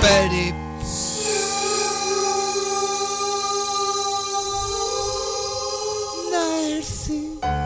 Betty ver-se.